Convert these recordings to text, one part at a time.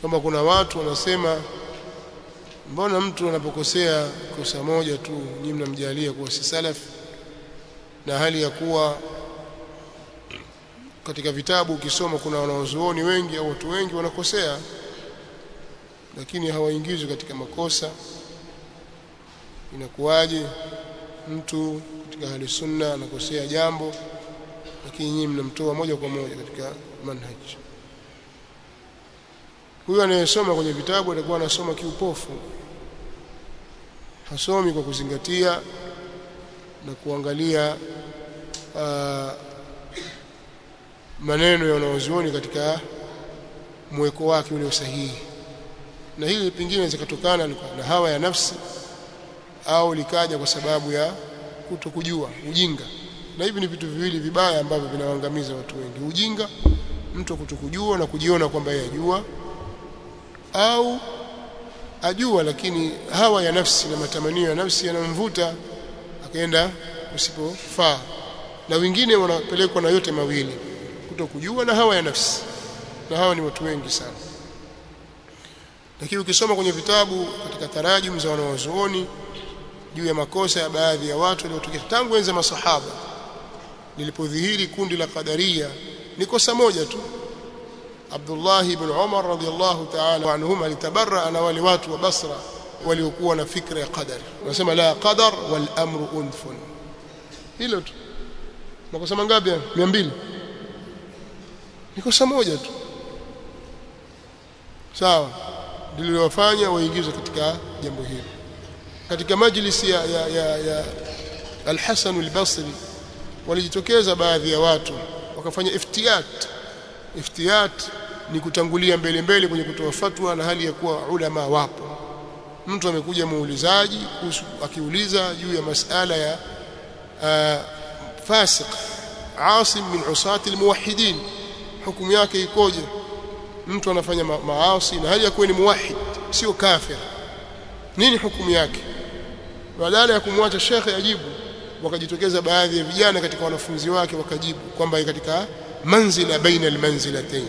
kwamba kuna watu wanasema mbona mtu anapokosea kosa moja tu nyinyi mnamjalia kuwa si salaf? Na hali ya kuwa katika vitabu ukisoma kuna wanaozuoni wengi au watu wengi wanakosea lakini hawaingizwi katika makosa. Inakuwaje? Mtu katika hali sunna anakosea jambo lakini nyinyi mnamtoa moja kwa moja katika manhaj huyu anayesoma kwenye vitabu atakuwa anasoma kiupofu. Hasomi kwa kuzingatia na kuangalia uh, maneno ya wanaozuoni katika mweko wake ule usahihi na hili pengine zikatokana na hawa ya nafsi au likaja kwa sababu ya kutokujua ujinga. Na hivi ni vitu viwili vibaya ambavyo vinawaangamiza watu wengi. Ujinga mtu kutokujua na kujiona kwamba yeye ajua au ajua lakini hawa ya nafsi na matamanio ya nafsi yanamvuta akaenda usipofaa. Na wengine wanapelekwa na yote mawili kuto kujua na hawa ya nafsi. Na hawa ni watu wengi sana. Lakini ukisoma kwenye vitabu katika tarajum za wanawazuoni juu ya makosa ya baadhi ya watu waliotokea tangu enzi masahaba lilipodhihiri kundi la kadaria ni kosa moja tu Abdullah ibn Umar radhiyallahu ta'ala anhuma alitabarra na wale watu wa Basra waliokuwa na fikra ya qadari. wanasema la qadar wal amru unfun. Hilo tu. Makosa mangapi 200 ni kosa moja tu. Sawa. Lililowafanya waingizwe katika jambo hili. Katika majlisi ya, ya, ya, ya Al-Hasan al-Basri walijitokeza baadhi ya watu wakafanya iftiyat iftiyat ni kutangulia mbele mbele kwenye kutoa fatwa na hali ya kuwa ulama wapo. Mtu amekuja muulizaji akiuliza juu ya masala ya uh, fasiq asim min usati almuwahhidin. Hukumu yake ikoje? Mtu anafanya ma maasi na hali ya kuwa ni muwahhid sio kafir. Nini hukumu yake? Badala ya kumwacha shekhe ajibu wakajitokeza baadhi ya vijana katika wanafunzi wake wakajibu kwamba katika manzila baina almanzilatayn.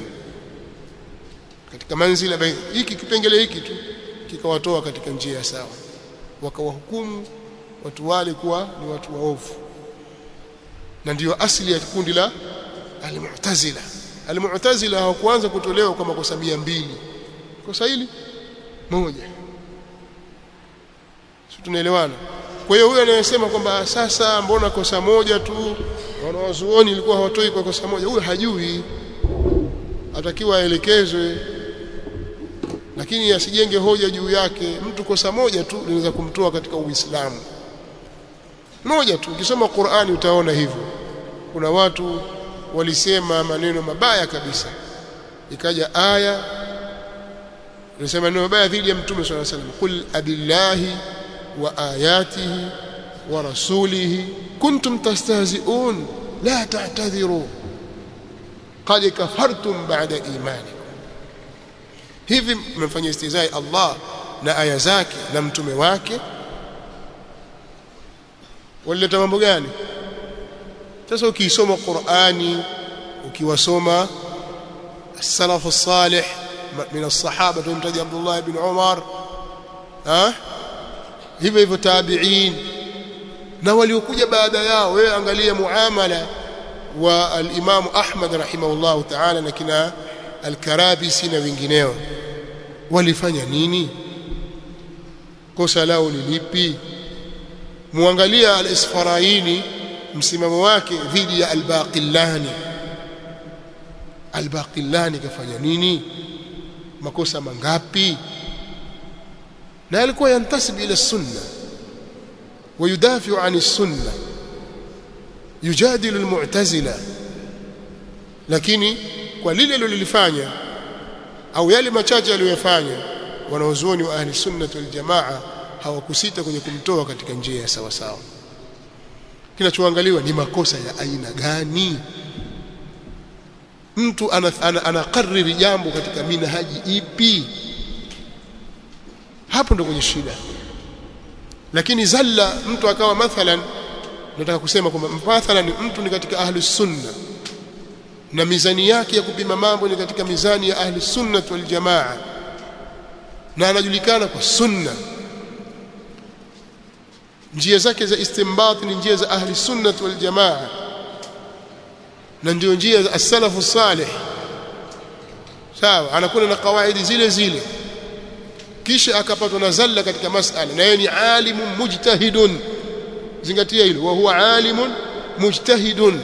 Katika manzila baina hiki kipengele hiki tu kikawatoa katika njia sawa. Wakawahukumu watu wale kuwa ni watu waovu. Na ndiyo asili ya kundi la almu'tazila. Almu'tazila hawakuanza kutolewa kwa makosa 200 kosa hili moja. Sio tunaelewana? Kwa hiyo huyo anayesema kwamba sasa mbona kosa moja tu wanawazuoni ilikuwa hawatoi kwa kosa moja. Huyu hajui. Atakiwa aelekezwe. Lakini asijenge hoja juu yake. Mtu kosa moja tu linaweza kumtoa katika uislamu. Moja tu. Ukisoma Qur'ani utaona hivyo. Kuna watu walisema maneno mabaya kabisa. Ikaja aya ilisema maneno mabaya dhidi ya mtume swalla wasallam. Qul abillahi wa ayatihi wa rasulihi kuntum tastahzi'un la ta'tadhiru qad kafartum ba'da imanikum hivi mmefanya istizai Allah na aya zake na mtume wake? Walileta mambo gani? Sasa ukisoma Qur'ani ukiwasoma as-salaf as-salih min as-sahaba tumtaja Abdullah ibn Umar ha? Hivyo hivyo tabi'in na waliokuja baada yao wewe angalia muamala wa al-Imam Ahmad rahimahullahu ta'ala na kina al-Karabisi na wengineo walifanya nini? Kosa lao ni lipi? Muangalia al-Isfaraini msimamo wake dhidi ya al-Baqillani. Kafanya nini? Makosa mangapi? Na alikuwa yantasibu ila sunna ويدافع عن السنه يجادل المعتزله lakini kwa lile alilofanya au yale machache aliyofanya wanaozuoni wa ahli sunnah wal jamaa hawakusita kwenye kumtoa katika njia ya sawa sawa kinachoangaliwa ni makosa ya aina gani mtu anakariri ana, ana jambo katika minhaji ipi hapo ndo kwenye shida lakini zalla mtu akawa mathalan nataka kusema kwamba mathalan mtu ni katika ahli sunna. Na mizani yake ya kupima mambo ni katika mizani ya ahli sunna wal jamaa. Na anajulikana kwa sunna. Njia zake za istinbat ni njia za ahli sunna wal jamaa. Na ndio njia za as-salafu salih. Sawa anakuwa na kawaidi zile zile kisha akapatwa na zalla katika masala na yeye ni alimun mujtahidun. Zingatia hilo wa huwa alimun mujtahidun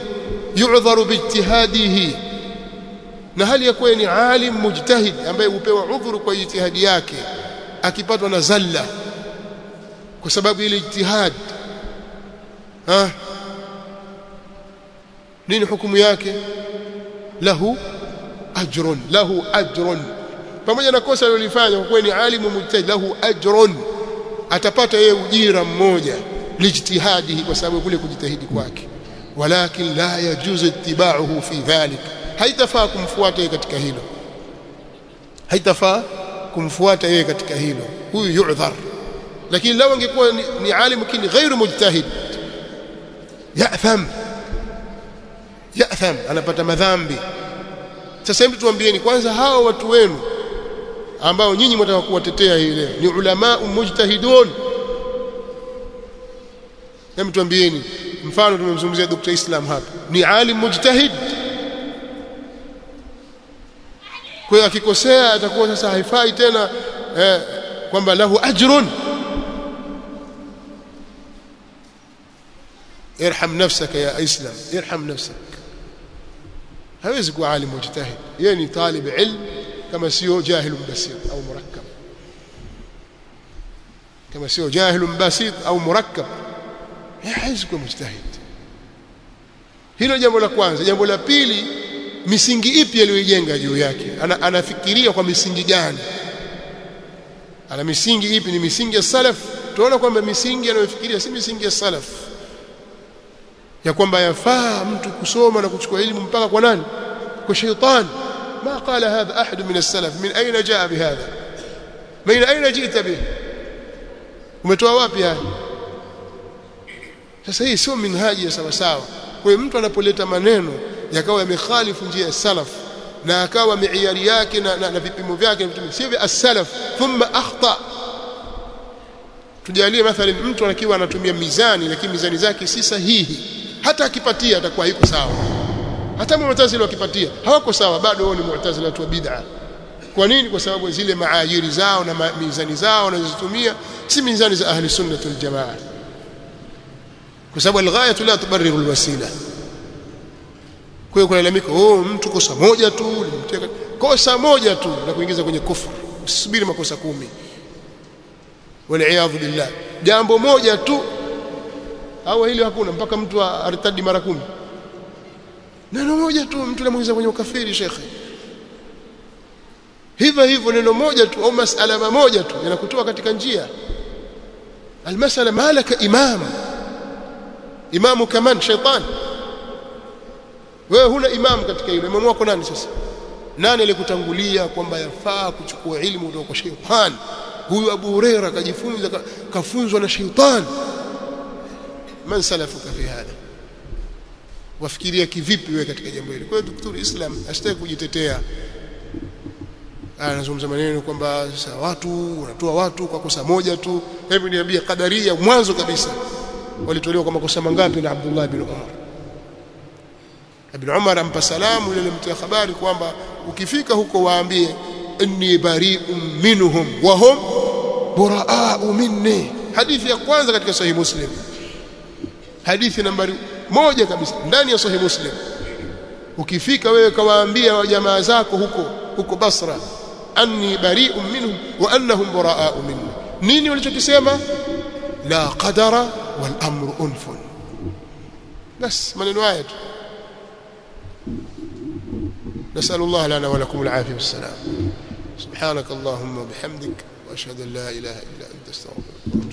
yu'dharu biijtihadihi na hali ya kuwa ni alim mujtahid ambaye hupewa udhuru kwa ijtihadi yake akipatwa na zalla. Kwa sababu ile ijtihad. Ha? Nini hukumu yake? Lahu ajrun lahu ajrun pamoja na kosa alilofanya kwa kweli alimu mujtahid lahu ajrun atapata yeye ujira mmoja lijtihadihi kwa sababu kule kujitahidi kwake. Walakin la yajuzu ittiba'uhu fi dhalik haitafaa kumfuata yeye katika hilo. Haitafaa kumfuata yeye katika hilo. Huyu yu'dhar. Lakini lao angekuwa ni, ni alimu kini ghairu mujtahid ya'tham ya'tham anapata madhambi. Sasa hebu tuambieni kwanza hao watu wenu ambao nyinyi mtaka kuwatetea hii leo. Ni ulama mujtahidun. Hem tuambieni mfano tumemzungumzia Dr. Islam hapa. Ni alim mujtahid. Kwa hiyo akikosea atakuwa sasa haifai tena eh, kwamba lahu ajrun. Irham nafsaka ya islam irham nafsak hawezi kuwa alim mujtahid. Yeye ni talib ilm kama sio jahilu basit au murakkab. Kama sio jahilu basit au murakkab hawezi kuwa mujtahid. Hilo jambo la kwanza. Jambo la pili misingi ipi aliyoijenga juu yake? Ana, anafikiria kwa misingi gani? Ana misingi ipi? Ni misingi ya salaf? Tunaona kwamba misingi anayofikiria si misingi ya salaf. Ya kwamba yafaa mtu kusoma na kuchukua elimu mpaka kwa nani? Kwa shaytan ما قال هذا أحد من السلف من أين جاء بهذا من أين جئت به umetoa wapi haya sasa hii sio minhaji ya sawa sawa kwa hiyo mtu anapoleta maneno yakawa yamekhalifu njia ya salaf na akawa miiari yake na, na, na vipimo vyake sio vya as-salaf thumma akhta tujalie mathalan mtu anakiwa anatumia mizani lakini mizani zake si sahihi hata akipatia atakuwa haiko sawa hata mu'tazila wakipatia hawako sawa bado wao ni mu'tazila tu bid'a. Kwa nini? Kwa sababu zile maajiri zao na mizani zao wanazozitumia si mizani za ahli sunnah wal jamaa. Kwa sababu alghayatu la tubarriru alwasila. Kwa hiyo kulalamika oh mtu kosa moja tu limteka kosa moja tu na kuingiza kwenye kufru usisubiri makosa kumi. Waliaadhu billah. Jambo moja tu au hili hakuna mpaka mtu artadi mara kumi neno moja tu mtu anamuingiza kwenye ukafiri shekhe. Hivyo hivyo neno moja tu au masala moja tu yanakutoa katika njia. Almasala malaka imam. Imamu kaman shaitan. Wewe huna imam katika hilo imamu wako nani sasa? Nani alikutangulia kwamba yafaa kuchukua ilmu kutoka kwa shaitan? Huyu Abu Huraira kajifunza kafunzwa na shaitan. Man salafuka fi hadha wafikiria kivipi wewe katika jambo hili? Kwa hiyo daktari Islam asitaki kujitetea. Anazungumza maneno kwamba sasa watu unatoa watu kwa kosa moja tu. Hebu niambie kadaria mwanzo kabisa walitolewa kwa makosa mangapi na Abdullah bin Umar? Ibn Umar ampa salamu yule mtia habari kwamba ukifika huko waambie inni bari'un minhum wa hum buraa'u minni. Hadithi ya kwanza katika sahih muslim. Hadithi nambari moja kabisa ndani ya sahih muslim ukifika wewe kawaambia wa jamaa zako huko huko Basra anni bari'un minhum wa annahum buraa'u minni nini walichokisema la qadara wal amru unfun bas maneno haya tu نسأل الله لنا ولكم العافية والسلام سبحانك اللهم وبحمدك وأشهد أن لا إله إلا أنت استغفرك